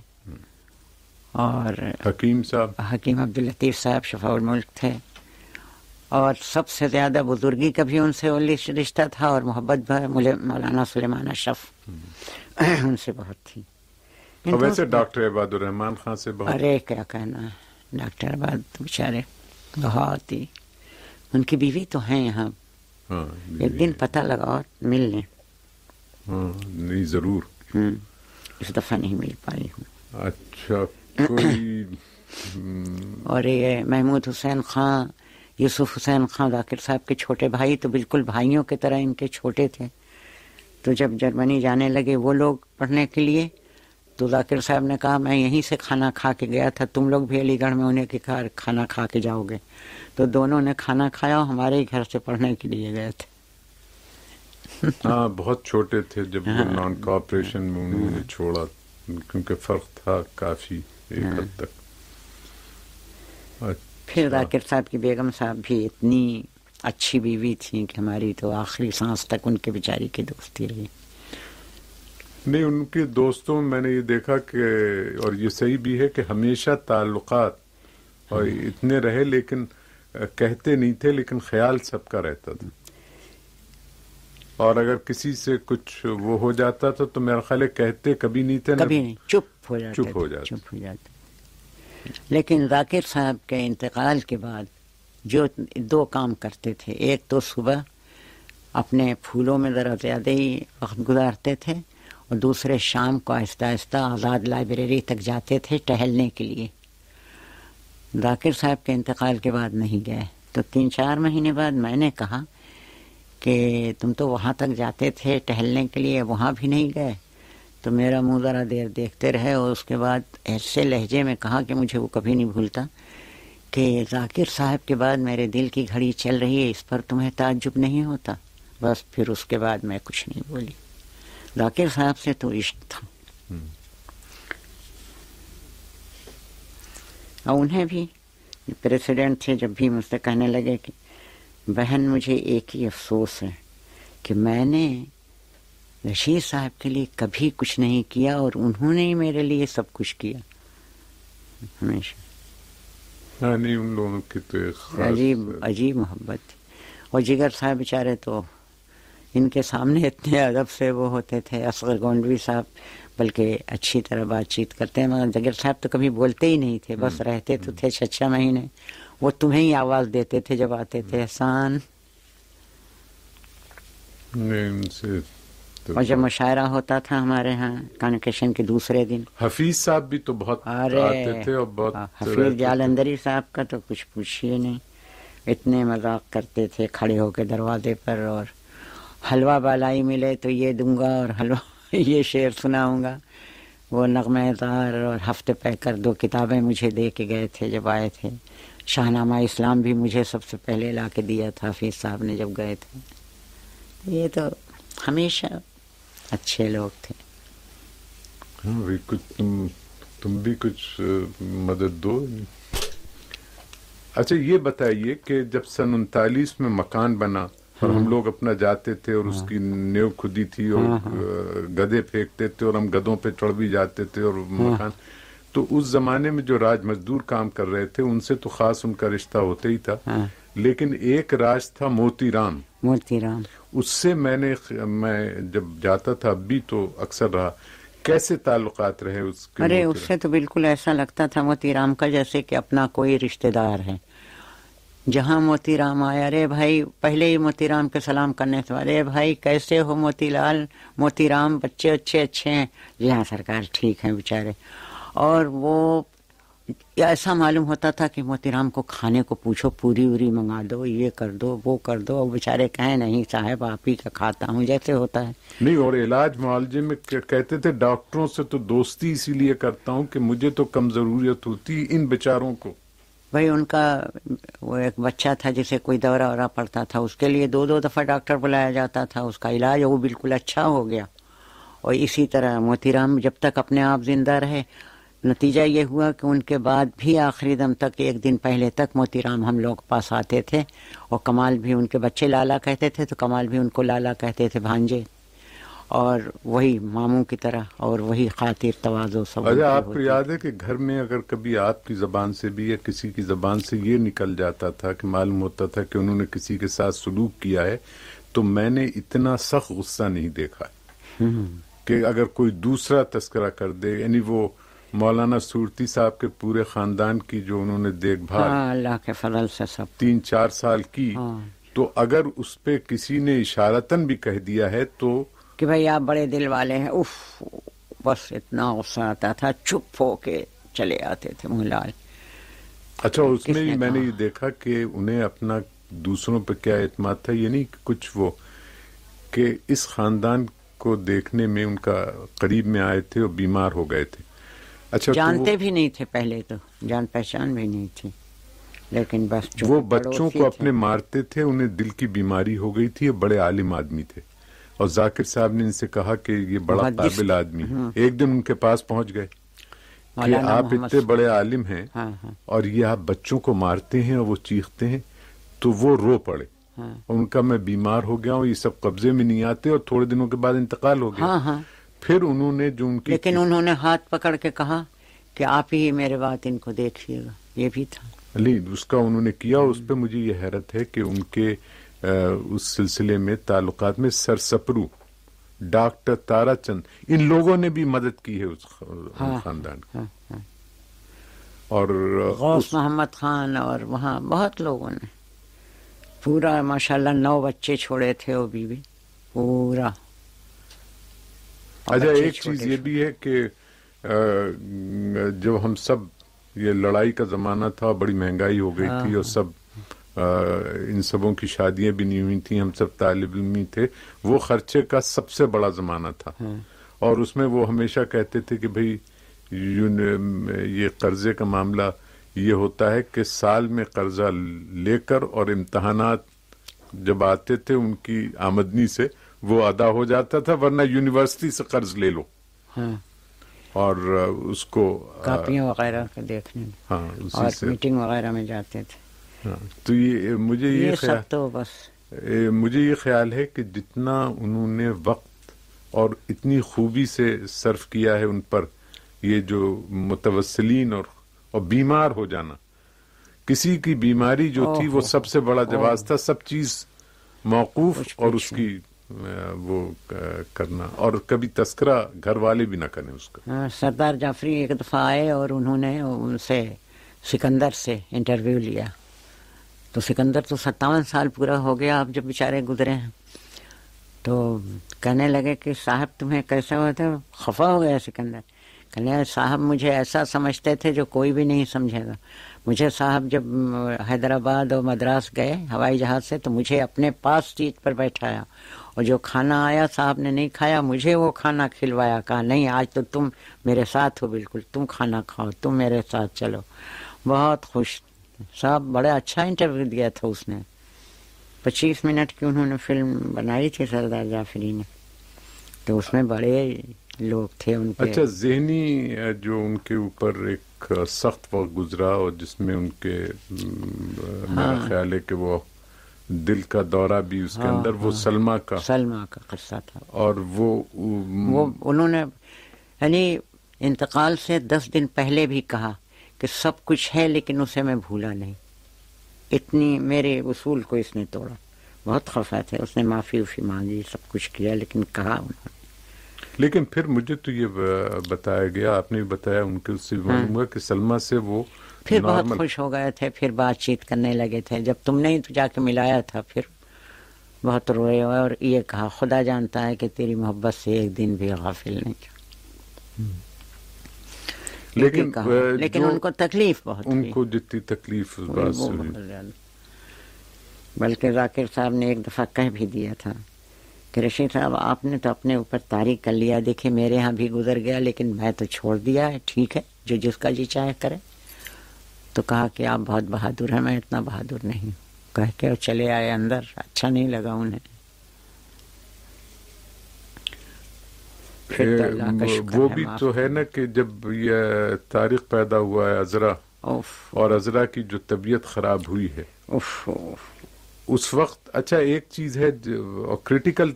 اور حکیم صاحب۔ حکیم عبدالطیف صاحب شفاء الملک تھے اور سب سے زیادہ بزرگی کا بھی ان سے رشتہ تھا اور محبت بھی مولانا سلیمان اشرف ان سے بہت تھی۔ ویسے ڈاکٹر عباد الرحمان خان سے بہت ارے کیا کہنا ہے؟ ڈاکٹر عباد بیچارے بہت ہی۔ ان کی بیوی تو ہیں یہاں۔ ہاں، ایک دن پتہ لگا مل لیں ہاں، نہیں ضرور۔ اس دفعہ نہیں مل پائی ہوں۔ اچھا کوئی اور یہ محمود حسین خان یوسف حسین خان ذاکر صاحب کے چھوٹے بھائی تو بالکل بھائیوں کی طرح ان کے چھوٹے تھے۔ تو جب جرمنی جانے لگے وہ لوگ پڑھنے کے لیے تو ذاکر صاحب نے کہا میں یہیں سے کھانا کھا کے گیا تھا تم لوگ بھی علی گڑھ میں انہیں کے گھر کھانا کھا کے جاؤ گے۔ تو دونوں نے کھانا کھایا ہمارے ہی گھر سے پڑھنے کے لیے گئے تھے۔ ہاں بہت چھوٹے تھے جب نان کوآپریشن میں انہوں نے چھوڑا کیونکہ فرق تھا کافی ایک حد تک۔ پھر ذاکر صاحب کی بیگم صاحب بھی اتنی اچھی بیوی تھی کہ ہماری تو آخری سانس تک ان کے بیچاری کی دوستی رہی۔ نہیں ان کے دوستوں میں نے یہ دیکھا کہ اور یہ صحیح بھی ہے کہ ہمیشہ تعلقات اور اتنے رہے لیکن کہتے نہیں تھے لیکن خیال سب کا رہتا تھا۔ اور اگر کسی سے کچھ وہ ہو جاتا تھا تو میرا خیال ہے کہتے کبھی نہیں تھے کبھی نہیں چپ ہو جاتے چپ ہو جاتے چپ ہو جاتے لیکن ذاکر صاحب کے انتقال کے بعد جو دو کام کرتے تھے ایک تو صبح اپنے پھولوں میں ذرا زیادہ ہی وقت گزارتے تھے اور دوسرے شام کو آہستہ آہستہ آزاد لائبریری تک جاتے تھے ٹہلنے کے لیے۔ ذاکر صاحب کے انتقال کے بعد نہیں گئے۔ تو تین چار مہینے بعد میں نے کہا کہ تم تو وہاں تک جاتے تھے ٹہلنے کے لیے، وہاں بھی نہیں گئے۔ تو میرا منہ ذرا دیر دیکھتے رہے اور اس کے بعد ایسے لہجے میں کہا کہ مجھے وہ کبھی نہیں بھولتا کہ ذاکر صاحب کے بعد میرے دل کی گھڑی چل رہی ہے، اس پر تمہیں تعجب نہیں ہوتا۔ بس پھر اس کے بعد میں کچھ نہیں بولی۔ ذاکر صاحب سے تو عشق تھا اور انہیں بھی پریسیڈنٹ تھے جب بھی مجھ سے کہنے لگے کہ بہن مجھے ایک ہی افسوس ہے کہ میں نے رشید صاحب کے لیے کبھی کچھ نہیں کیا اور انہوں نے ہی میرے لیے سب کچھ کیا ہمیشہ ان لوگوں کی تو عجیب عجیب محبت تھی اور جگر صاحب بیچارے تو ان کے سامنے اتنے ادب سے وہ ہوتے تھے اصغر گونڈوی صاحب بلکہ اچھی طرح بات چیت کرتے ہیں مگر جگر صاحب تو کبھی بولتے ہی نہیں تھے بس رہتے تو تھے چھ چھ مہینے۔ وہ تمہیں ہی آواز دیتے تھے جب آتے تھے احسان۔ اور جب مشاعرہ ہوتا تھا ہمارے ہاں کانوکیشن کے دوسرے دن۔ حفیظ صاحب بھی تو بہت آتے تھے اور بہت حفیظ۔ جالندری صاحب کا تو کچھ پوچھیے نہیں۔ اتنے مذاق کرتے تھے کھڑے ہو کے دروازے پر اور حلوہ بالائی ملے تو یہ دوں گا اور حلوہ یہ شعر سناؤں گا۔ وہ نغمہ زار اور ہفتے پہ کر دو کتابیں مجھے دے کے گئے تھے جب آئے تھے۔ شاہنامہ اسلام بھی مجھے سب سے پہلے لا کے دیا تھا، حفیظ صاحب نے جب گئے تھے۔ یہ تو ہمیشہ اچھے لوگ تھے۔ ہاں کچھ تم تم بھی کچھ مدد دو۔ اچھا یہ بتائیے کہ جب سن انتالیس میں مکان بنا اور ہم لوگ اپنا جاتے تھے اور اس کی نیو کھدی تھی اور آ، گدے پھینکتے تھے اور ہم گدوں پہ چڑھ بھی جاتے تھے اور مکان۔ تو اس زمانے میں جو راج مزدور کام کر رہے تھے ان سے تو خاص ان کا رشتہ ہوتا ہی تھا۔ ہاں۔ لیکن ایک راج تھا موتی رام۔ مورتی رام۔ اس سے میں نے میں جب جاتا تھا اب بھی تو اکثر رہا۔ کیسے تعلقات رہے اس کے ارے موتی اس سے تو بالکل ایسا لگتا تھا موتی رام کا جیسے کہ اپنا کوئی رشتہ دار ہے۔ جہاں موتی رام آیا، ارے بھائی، پہلے ہی موتی رام کے سلام کرنے سے ارے بھائی، کیسے ہو موتی لال؟ موتی رام بچے اچھے اچھے ہیں۔ جی ہاں سرکار ٹھیک ہیں بیچارے۔ اور وہ ایسا معلوم ہوتا تھا کہ موتی رام کو کھانے کو پوچھو، پوری وری منگا دو، یہ کر دو، وہ کر دو۔ اور بیچارے کہیں نہیں، صاحب، آپ ہی کا کھاتا ہوں، جیسے ہوتا ہے۔ نہیں، اور علاج معالجے میں کہتے تھے، ڈاکٹروں سے تو دوستی اسی لیے کرتا ہوں کہ مجھے تو کم ضرورت ہوتی ان بیچاروں کو۔ بھائی ان کا وہ ایک بچہ تھا جسے کوئی دورہ ورا پڑتا تھا، اس کے لیے دو دو دفعہ ڈاکٹر بلایا جاتا تھا، اس کا علاج وہ بالکل اچھا ہو گیا۔ اور اسی طرح موتی رام جب تک اپنے آپ زندہ رہے، نتیجہ یہ ہوا کہ ان کے بعد بھی آخری دم تک، ایک دن پہلے تک موتی رام ہم لوگ پاس آتے تھے۔ اور کمال بھی ان کے بچے لالا کہتے تھے تو کمال بھی ان کو لالا کہتے تھے، بھانجے۔ اور وہی ماموں کی طرح اور وہی خاطر توازو سب اچھا آپ کو یاد ہے کہ گھر میں اگر کبھی آپ کی زبان سے بھی یا کسی کی زبان سے یہ نکل جاتا تھا کہ معلوم ہوتا تھا کہ انہوں نے کسی کے ساتھ سلوک کیا ہے تو میں نے اتنا سخت غصہ نہیں دیکھا۔ کہ اگر کوئی دوسرا تذکرہ کر دے یعنی وہ مولانا صورتی صاحب کے پورے خاندان کی جو انہوں نے دیکھ بھال ہاں اللہ کے فضل سے سب۔ تین چار سال کی ہاں۔ تو اگر اس پہ کسی نے اشارتن بھی کہہ دیا ہے تو کہ بھائی آپ بڑے دل والے ہیں اف بس اتنا غصہ آتا تھا چپ ہو کے چلے آتے تھے منہ لال اچھا اس میں میں نے؟ یہ دیکھا کہ انہیں اپنا دوسروں پہ کیا اعتماد تھا یہ نہیں کہ کچھ وہ کہ اس خاندان کو دیکھنے میں ان کا قریب میں آئے تھے اور بیمار ہو گئے تھے اچھا جانتے بھی نہیں تھے پہلے تو جان پہچان بھی نہیں تھی لیکن بس وہ بچوں کو۔ اپنے مارتے تھے انہیں دل کی بیماری ہو گئی تھی بڑے عالم آدمی تھے اور ذاکر صاحب نے ان سے کہا کہ یہ بڑا قابل آدمی ہے ایک دن ان کے پاس پہنچ گئے کہ آپ اتنے بڑے عالم ہیں ہاں ہاں۔ اور یہ آپ بچوں کو مارتے ہیں اور وہ چیختے ہیں تو وہ رو پڑے۔ ہاں۔ ان کا میں بیمار ہو گیا ہوں یہ سب قبضے میں نہیں آتے اور تھوڑے دنوں کے بعد انتقال ہو گیا۔ ہاں ہاں۔ پھر انہوں نے جو ان کی لیکن انہوں نے ہاتھ پکڑ کے کہا کہ آپ ہی میرے بات ان کو دیکھیے گا۔ یہ بھی تھا۔ نہیں اس کا انہوں نے کیا اس پہ مجھے یہ حیرت ہے کہ ان کے اس سلسلے میں تعلقات میں سر سپرو ڈاکٹر تارا چند ان لوگوں نے بھی مدد کی ہے اس ہاں، خاندان کی ہاں ہاں۔ اور غوث محمد خان اور وہاں بہت لوگوں نے۔ پورا ماشاءاللہ نو بچے چھوڑے تھے وہ بیوی۔ پورا۔ اچھا ایک چیز یہ بھی ہے کہ جب ہم سب یہ لڑائی کا زمانہ تھا بڑی مہنگائی ہو گئی تھی اور سب ان سبوں کی شادیاں بھی نہیں ہوئی تھیں ہم سب طالب علمی تھے۔ وہ خرچے کا سب سے بڑا زمانہ تھا۔ اور اس میں وہ ہمیشہ کہتے تھے کہ بھائی یہ قرضے کا معاملہ یہ ہوتا ہے کہ سال میں قرضہ لے کر اور امتحانات جب آتے تھے ان کی آمدنی سے وہ ادا ہو جاتا تھا ورنہ یونیورسٹی سے قرض لے لو۔ ہاں۔ اور اس کو کاپیاں وغیرہ دیکھنے۔ ہاں میٹنگ وغیرہ میں جاتے تھے۔ ہاں، تو یہ مجھے یہ خیال سب تو بس۔ مجھے یہ خیال ہے کہ جتنا انہوں نے وقت اور اتنی خوبی سے صرف کیا ہے ان پر یہ جو متوسلین اور اور بیمار ہو جانا۔ کسی کی بیماری جو تھی وہ سب سے بڑا جواز تھا سب چیز موقوف اور اس کی وہ کرنا۔ اور کبھی تذکرہ گھر والے بھی نہ کریں اس کا۔ ہاں، سردار جعفری ایک دفعہ آئے اور انہوں نے ان سے سکندر سے انٹرویو لیا۔ تو سکندر تو ستاون سال پورا ہو گیا، اب جب بیچارے گزرے ہیں۔ تو کہنے لگے کہ صاحب، تمہیں کیسے ہوتے خفا ہو گیا سکندر۔ کہنے صاحب، مجھے ایسا سمجھتے تھے جو کوئی بھی نہیں سمجھے گا۔ مجھے صاحب، جب حیدرآباد اور مدراس گئے ہوائی جہاز سے، تو مجھے اپنے پاس سیٹ پر بیٹھایا۔ اور جو کھانا آیا، صاحب نے نہیں کھایا، مجھے وہ کھانا کھلوایا۔ کہا، نہیں، آج تو تم میرے ساتھ ہو، بالکل تم کھانا کھاؤ، تم میرے ساتھ چلو۔ بہت خوش صاحب بڑا اچھا انٹرویو دیا تھا اس نے۔ پچیس منٹ کی انہوں نے فلم بنائی تھی سردار جعفری نے۔ تو اس میں بڑے لوگ تھے ان کے۔ اچھا ذہنی جو ان کے اوپر ایک سخت وقت گزرا اور جس میں ان کے میرا ہاں۔ خیال ہے کہ وہ دل کا دورہ بھی اس کے ہاں، اندر وہ ہاں۔ سلما کا۔ سلما کا قصہ تھا۔ اور وہ وہ انہوں نے یعنی انتقال سے دس دن پہلے بھی کہا۔ کہ سب کچھ ہے لیکن اسے میں بھولا نہیں۔ اتنی میرے اصول کو اس نے توڑا۔ بہت خفا تھے۔ اس نے معافی وفی مانگی سب کچھ کیا لیکن کہا انہوں نے۔ لیکن پھر مجھے تو یہ بتایا گیا آپ نے بتایا ان کے اس سے معلوم ہوا کہ سلما سے وہ پھر بہت خوش ہو گئے تھے پھر بات چیت کرنے لگے تھے۔ جب تم نے تو جا کے ملایا تھا پھر بہت روئے اور یہ کہا خدا جانتا ہے کہ تیری محبت سے ایک دن بھی غافل نہیں کیا لیکن لیکن ان کو تکلیف بہت ان کو جتنی تکلیف اس بات سے بلکہ ذاکر صاحب نے ایک دفعہ کہہ بھی دیا تھا کہ رشید صاحب آپ نے تو اپنے اوپر تاریخ کر لیا۔ دیکھیں میرے ہاں بھی گزر گیا لیکن میں تو چھوڑ دیا ہے۔ ٹھیک ہے جو جس کا جی چاہے کرے۔ تو کہا کہ آپ بہت بہادر ہیں میں اتنا بہادر نہیں ہوں۔ کہہ کے چلے آئے اندر۔ اچھا نہیں لگا انہیں پھر تو اللہ کا شکر وہ بھی تو ہے نا کہ جب یہ تاریخ پیدا ہوا ہے ازرا اور ازرا کی جو طبیعت خراب ہوئی ہے۔ اس وقت اچھا ایک چیز ہے کریٹیکل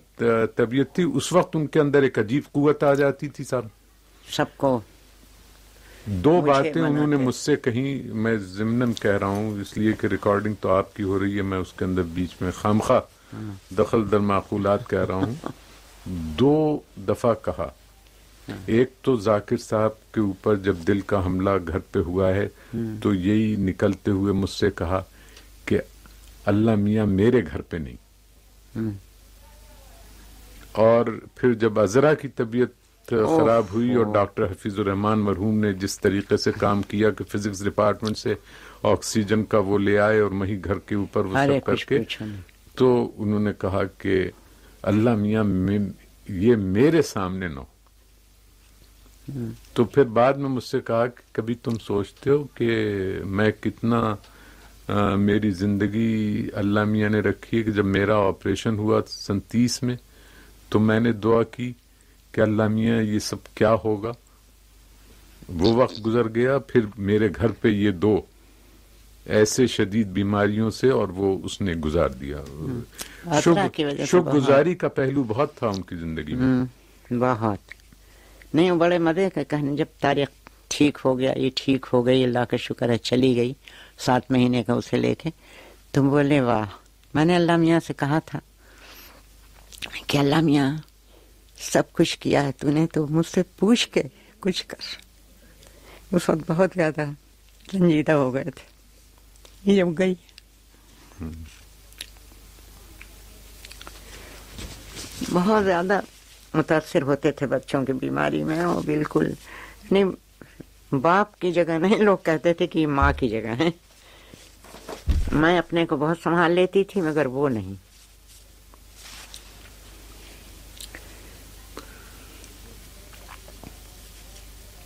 طبیعت تھی اس وقت ان کے اندر ایک عجیب قوت آ جاتی تھی سر۔ سب کو دو باتیں انہوں نے۔ مجھ سے کہیں میں ضمن کہہ رہا ہوں اس لیے کہ ریکارڈنگ تو آپ کی ہو رہی ہے میں اس کے اندر بیچ میں خامخواہ دخل در معقولات کہہ رہا ہوں۔ دو دفعہ کہا۔ ایک تو ذاکر صاحب کے اوپر جب دل کا حملہ گھر پہ ہوا ہے تو یہی نکلتے ہوئے مجھ سے کہا کہ اللہ میاں میرے گھر پہ نہیں۔ اور پھر جب ازرا کی طبیعت خراب ہوئی اور ڈاکٹر حفیظ الرحمان مرحوم نے جس طریقے سے کام کیا کہ فزکس ڈپارٹمنٹ سے آکسیجن کا وہ لے آئے اور وہیں گھر کے اوپر وہ سب کر کے تو انہوں نے کہا کہ اللہ میاں میں- یہ میرے سامنے نہ ہو۔ تو پھر بعد میں مجھ سے کہا کہ کبھی تم سوچتے ہو کہ میں کتنا میری زندگی اللہ میاں نے رکھی ہے کہ جب میرا آپریشن ہوا سنتیس میں، تو میں نے دعا کی کہ اللہ میاں یہ سب کیا ہوگا۔ وہ وقت گزر گیا، پھر میرے گھر پہ یہ دو ایسے شدید بیماریوں سے اور وہ اس نے گزار دیا۔ شکر بہت- گزاری کا پہلو بہت تھا ان کی زندگی میں۔ بہت۔ نہیں بڑے مزے کا کہنے جب تاریخ ٹھیک ہو گیا یہ ٹھیک ہو گئی اللہ کا شکر ہے چلی گئی سات مہینے کا اسے لے کے۔ تم بولے واہ میں نے اللہ میاں سے کہا تھا کہ اللہ میاں سب کچھ کیا ہے تو نے تو مجھ سے پوچھ کے کچھ کر۔ اس وقت بہت زیادہ سنجیدہ ہو گئے تھے۔ یہ جب گئی بہت زیادہ متاثر ہوتے تھے بچوں کی بیماری میں وہ بالکل نہیں باپ کی جگہ نہیں لوگ کہتے تھے کہ یہ ماں کی جگہ ہے میں اپنے کو بہت سنبھال لیتی تھی مگر وہ نہیں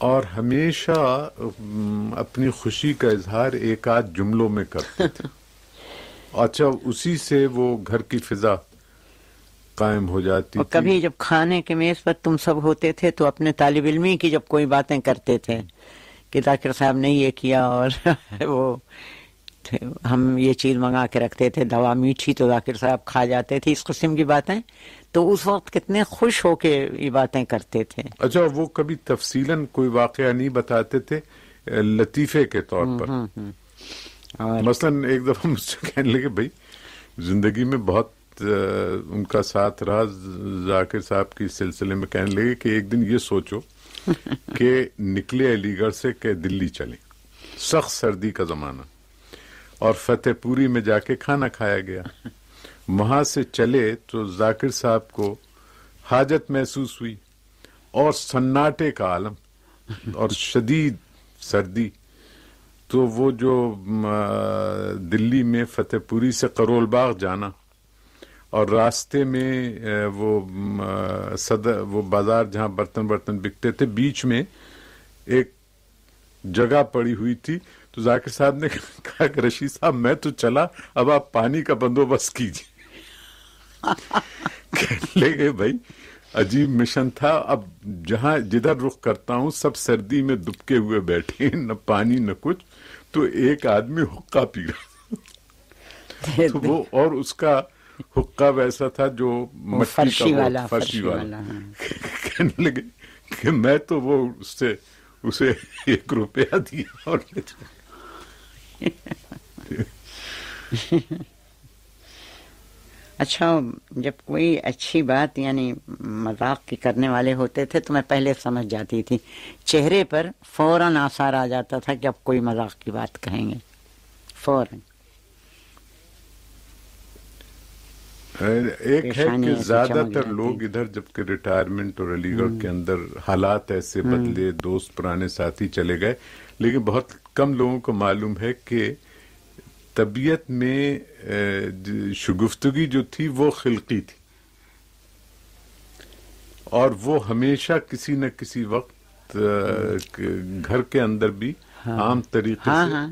اور ہمیشہ اپنی خوشی کا اظہار ایک آدھ جملوں میں کرتے تھے۔ اچھا اسی سے وہ گھر کی فضا قائم ہو جاتی اور تھی۔ کبھی جب کھانے کے میز پر تم سب ہوتے تھے تو اپنے طالب علمی کی جب کوئی باتیں کرتے تھے کہ ذاکر صاحب نے یہ کیا اور وہ ہم یہ چیز منگا کے رکھتے تھے دوا میٹھی تو ذاکر صاحب کھا جاتے تھے اس قسم کی باتیں۔ تو اس وقت کتنے خوش ہو کے یہ باتیں کرتے تھے۔ اچھا وہ کبھی تفصیلاً کوئی واقعہ نہیں بتاتے تھے لطیفے کے طور پر۔ مثلاً ایک دفعہ مجھ سے کہنے لگے بھائی زندگی میں بہت ان کا ساتھ رہا۔ ذاکر صاحب کی سلسلے میں کہنے لگے کہ ایک دن یہ سوچو کہ نکلے علی گڑھ سے کہ دلی چلیں سخت سردی کا زمانہ۔ اور فتح پوری میں جا کے کھانا کھایا گیا۔ وہاں سے چلے تو ذاکر صاحب کو حاجت محسوس ہوئی اور سناٹے کا عالم اور شدید سردی۔ تو وہ جو دلی میں فتح پوری سے کرول باغ جانا اور راستے میں وہ صدر وہ بازار جہاں برتن برتن بکتے تھے، بیچ میں ایک جگہ پڑی ہوئی تھی۔ تو ذاکر صاحب نے کہا کہ رشید صاحب، میں تو چلا، اب آپ پانی کا بندوبست کیجیے لے گئے بھائی عجیب مشن تھا۔ اب جہاں جدھر رخ کرتا ہوں سب سردی میں دبکے ہوئے بیٹھے نہ پانی نہ کچھ۔ تو ایک آدمی حقہ پی رہا۔ تو وہ اور اس کا حقہ ویسا تھا جو فرشی والا فرشی والا۔ ہاں۔ کہنے لگے کہ میں تو وہ اس سے اسے ایک روپیہ دیا اور اچھا جب کوئی اچھی بات یعنی مذاق کی کرنے والے ہوتے تھے تو میں پہلے سمجھ جاتی تھی۔ چہرے پر فوراً آثار آ جاتا تھا کہ اب کوئی مذاق کی بات کہیں گے۔ فوراً۔ ایک ہے کہ زیادہ تر لوگ ادھر جبکہ ریٹائرمنٹ اور علی گڑھ کے اندر حالات ایسے بدلے دوست پرانے ساتھی چلے گئے لیکن بہت کم لوگوں کو معلوم ہے کہ طبیعت میں شگفتگی جو تھی وہ خلقی تھی اور وہ ہمیشہ کسی نہ کسی وقت گھر کے اندر بھی ہاں۔ عام طریقے ہاں، سے ہاں۔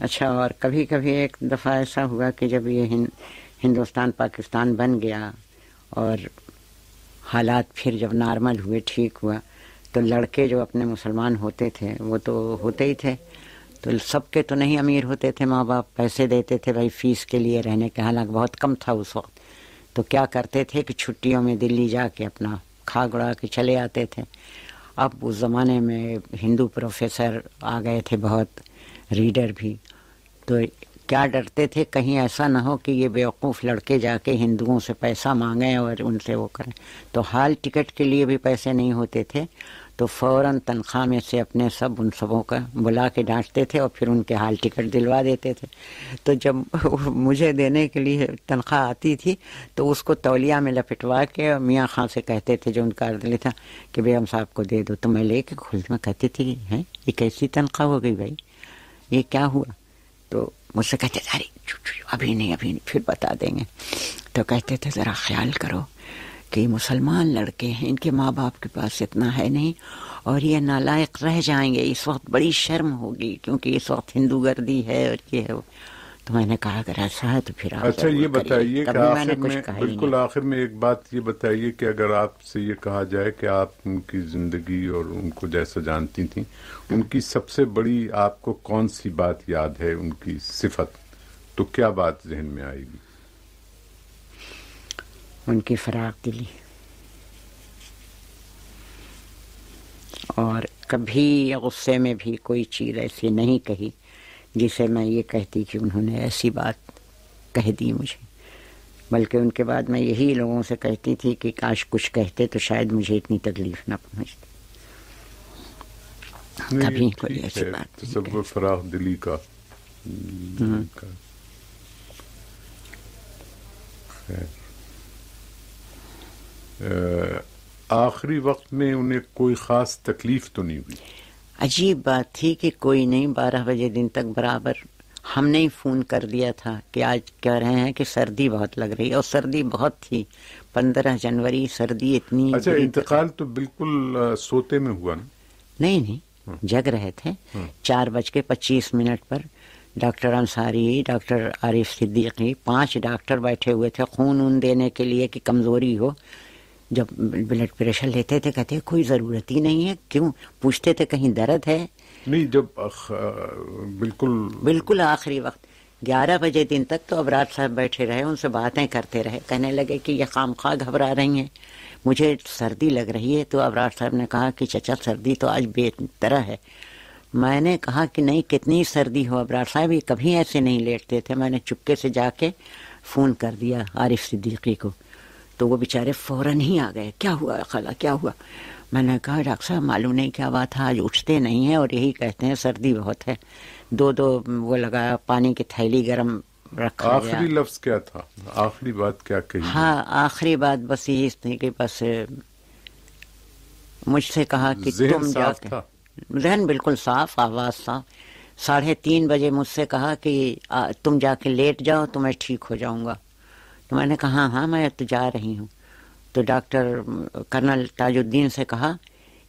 اچھا اور کبھی کبھی ایک دفعہ ایسا ہوا کہ جب یہ ہندوستان پاکستان بن گیا اور حالات پھر جب نارمل ہوئے ٹھیک ہوا تو لڑکے جو اپنے مسلمان ہوتے تھے وہ تو ہوتے ہی تھے تو سب کے تو نہیں امیر ہوتے تھے، ماں باپ پیسے دیتے تھے بھائی فیس کے لیے رہنے کے حالانکہ بہت کم تھا اس وقت۔ تو کیا کرتے تھے کہ چھٹیوں میں دلی جا کے اپنا کھا گڑا کے چلے آتے تھے۔ اب اس زمانے میں ہندو پروفیسر آ گئے تھے بہت، ریڈر بھی۔ تو کیا ڈرتے تھے؟ کہیں ایسا نہ ہو کہ یہ بیوقوف لڑکے جا کے ہندوؤں سے پیسہ مانگیں اور ان سے وہ کریں۔ تو حال ٹکٹ کے لیے بھی پیسے نہیں ہوتے تھے۔ تو فوراً تنخواہ میں سے اپنے سب ان سبوں کا بلا کے ڈانٹتے تھے اور پھر ان کے حال ٹکٹ دلوا دیتے تھے۔ تو جب مجھے دینے کے لیے تنخواہ آتی تھی تو اس کو تولیہ میں لپٹوا کے میاں خاں سے کہتے تھے جو ان کا دل تھا کہ بیگم صاحب کو دے دو۔ تو میں لے کے کھل میں کہتی تھی ہیں، یہ کیسی تنخواہ ہو گئی بھائی؟ یہ کیا ہوا؟ تو مجھ سے کہتے تھے ابھی نہیں ابھی نہیں، پھر بتا دیں گے۔ تو کہتے تھے، ذرا خیال کرو۔ کہ مسلمان لڑکے ہیں۔ ان کے ماں باپ کے پاس اتنا ہے نہیں اور یہ نالائق رہ جائیں گے۔ اس وقت بڑی شرم ہوگی کیونکہ اس وقت ہندو گردی ہے اور یہ ہے۔ تو میں نے کہا اگر ایسا ہے تو پھر اچھا یہ بتائیے کہ آخر میں بالکل آخر میں ایک بات یہ بتائیے کہ اگر آپ سے یہ کہا جائے کہ آپ ان کی زندگی اور ان کو جیسا جانتی تھیں ان کی سب سے بڑی آپ کو کون سی بات یاد ہے؟ ان کی صفت۔ تو کیا بات ذہن میں آئے گی؟ ان کی فراغ دلی۔ اور کبھی غصے میں بھی کوئی چیز ایسی نہیں کہی جسے میں یہ کہتی کہ انہوں نے ایسی بات کہہ دی مجھے۔ بلکہ ان کے بعد میں یہی لوگوں سے کہتی تھی کہ کاش کچھ کہتے تو شاید مجھے اتنی تکلیف نہ پہنچتی۔ کبھی کوئی ایسی بات فراغ دلی کا۔ خیر۔ آخری وقت میں انہیں کوئی خاص تکلیف تو نہیں ہوئی؟ عجیب بات تھی کہ کوئی نہیں بارہ بجے دن تک برابر ہم نے فون کر دیا تھا کہ آج کہہ رہے ہیں کہ سردی بہت لگ رہی ہے اور سردی بہت تھی پندرہ جنوری سردی اتنی اچھا انتقال تو بالکل سوتے میں ہوا نا؟ نہیں نہیں ہاں۔ جگ رہے تھے۔ ہاں۔ چار بج کے پچیس منٹ پر ڈاکٹر انصاری ڈاکٹر عارف صدیقی پانچ ڈاکٹر بیٹھے ہوئے تھے خون اون دینے کے لیے کہ کمزوری ہو۔ جب بلڈ پریشر لیتے تھے کہتے کوئی ضرورت ہی نہیں ہے کیوں؟ پوچھتے تھے کہیں درد ہے؟ نہیں جب بالکل۔ بالکل آخری وقت گیارہ بجے دن تک تو ابرار صاحب بیٹھے رہے ان سے باتیں کرتے رہے کہنے لگے کہ یہ خام خواہ گھبرا رہی ہیں۔ مجھے سردی لگ رہی ہے تو ابرار صاحب نے کہا کہ چچا سردی تو آج بے طرح ہے۔ میں نے کہا کہ نہیں کتنی سردی ہو ابرار صاحب یہ کبھی ایسے نہیں لیٹتے تھے۔ میں نے چپکے سے جا کے فون کر دیا عارف صدیقی کو۔ تو وہ بیچارے فوراً ہی آ گئے کیا ہوا خلا کیا ہوا؟ میں نے کہا ڈاکٹر صاحب معلوم نہیں کیا بات ہے آج اٹھتے نہیں ہیں اور یہی کہتے ہیں سردی بہت ہے۔ دو دو وہ لگایا پانی کی تھیلی گرم رکھا آخری لفظ کیا تھا؟ آخری بات کیا کہی؟ ہاں آخری بات بس یہی تھی کہ بس مجھ سے کہا کہ تم جا کے ذہن بالکل صاف آواز صاف۔ ساڑھے تین بجے مجھ سے کہا کہ تم جا کے لیٹ جاؤ تو میں ٹھیک ہو جاؤں گا۔ میں نے کہا ہاں ہاں میں تو جا رہی ہوں۔ تو ڈاکٹر کرنل تاج الدین سے کہا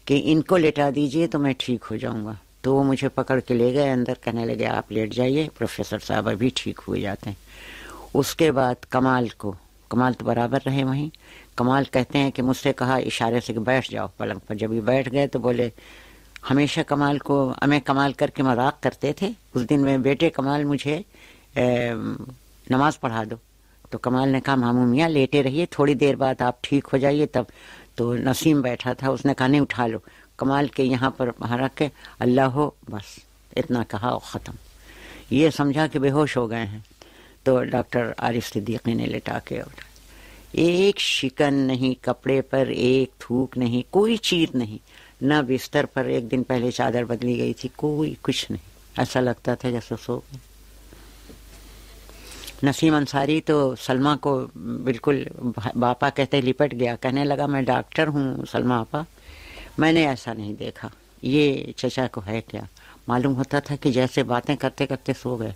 کہ ان کو لیٹا دیجیے تو میں ٹھیک ہو جاؤں گا۔ تو وہ مجھے پکڑ کے لے گئے اندر، کہنے لگے، آپ لیٹ جائیے، پروفیسر صاحب ابھی ٹھیک ہوئے جاتے ہیں۔ اس کے بعد کمال کو، کمال تو برابر رہے وہیں۔ کمال کہتے ہیں کہ مجھ سے کہا، اشارے سے کہ بیٹھ جاؤ پلنگ پر۔ جب یہ بیٹھ گئے تو بولے، ہمیشہ کمال کو، ہمیں کمال کر کے مذاق کرتے تھے۔ اس دن میں بیٹے کمال مجھے نماز پڑھا دو۔ تو کمال نے کہا مامو میاں، لیٹے رہیے، تھوڑی دیر بعد آپ ٹھیک ہو جائیے۔ تب تو نسیم بیٹھا تھا، اس نے کہا، نہیں، اٹھا لو۔ کمال کے یہاں پر رکھ کے اللہ ہو، بس۔ اتنا کہا ختم۔ یہ سمجھا کہ بے ہوش ہو گئے ہیں۔ تو ڈاکٹر عارف صدیقی نے لٹا کے اٹھا۔ ایک شکن نہیں، کپڑے پر ایک تھوک نہیں، کوئی چیز نہیں۔ نہ بستر پر ایک دن پہلے چادر بدلی گئی تھی، کوئی کچھ نہیں۔ ایسا لگتا تھا جیسے سو نسیم انصاری تو سلما کو بالکل باپا کہتے لپٹ گیا۔ کہنے لگا، میں ڈاکٹر ہوں سلما آپا۔ میں نے ایسا نہیں دیکھا۔ یہ چچا کو ہے کیا؟ معلوم ہوتا تھا کہ جیسے باتیں کرتے کرتے سو گئے۔